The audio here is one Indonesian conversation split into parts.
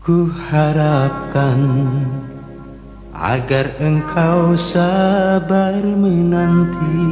Ku harapkan agar engkau sabar menanti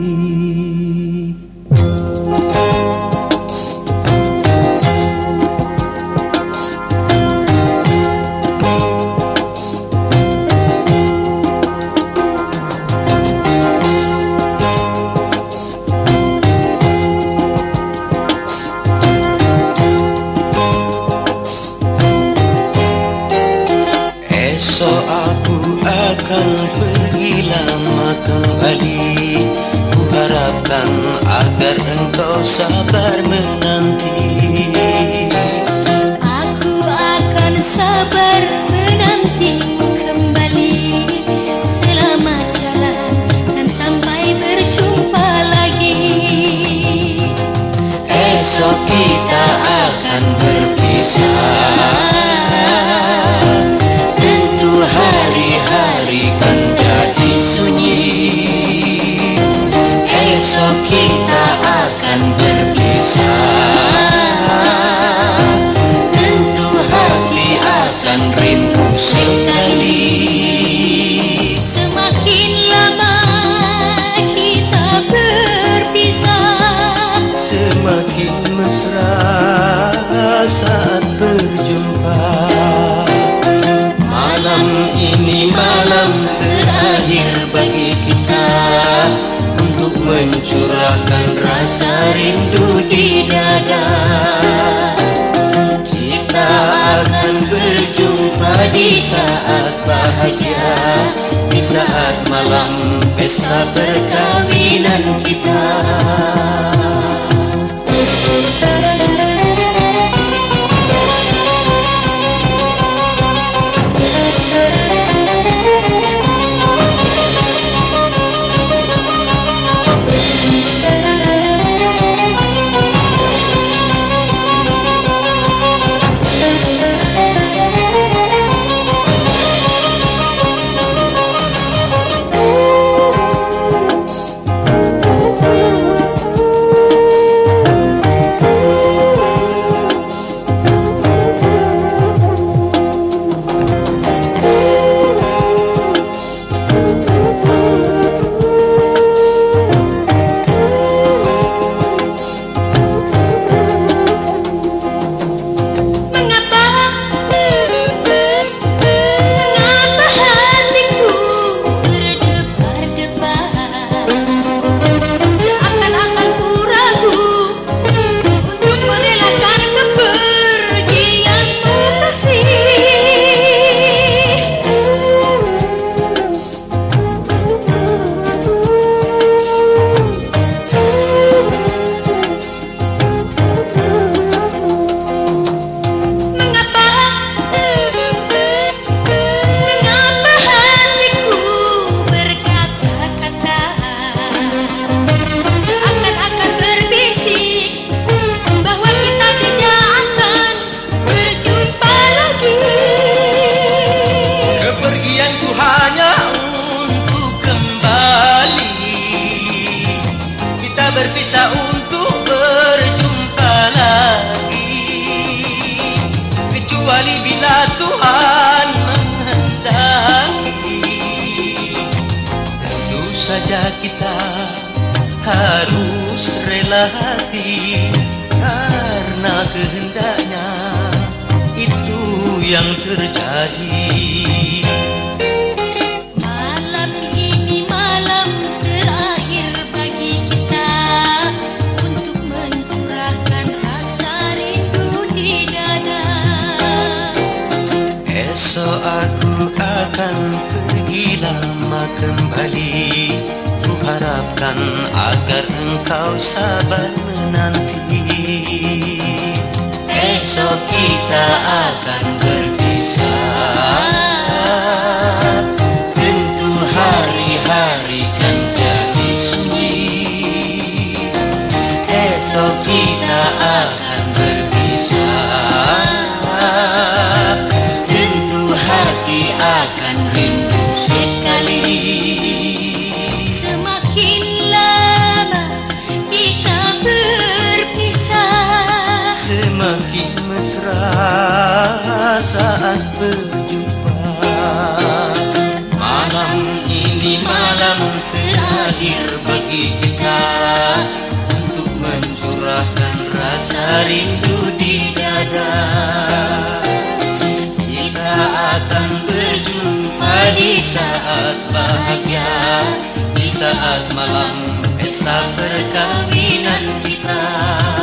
engkau sabar rindu sekali. Semakin lama kita berpisah. Semakin mesra saat berjumpa. Malam ini malam terakhir bagi kita Untuk mencurahkan rasa rindu di dada di saat bahagia Di saat malam pesta perkawinan kita Berpisah untuk berjumpa lagi. Kecuali bila Tuhan menghendaki. Tentu saja kita harus rela hati Karena kehendaknya itu yang terjadi kembali. Ku harapkan agar engkau sabar menanti. Esok kita akan berpisah mesra saat berjumpa. Malam ini malam terakhir bagi kita Untuk mencurahkan rasa rindu di dada. Kita akan berjumpa di saat bahagia Di saat malam pesta perkawinan kita.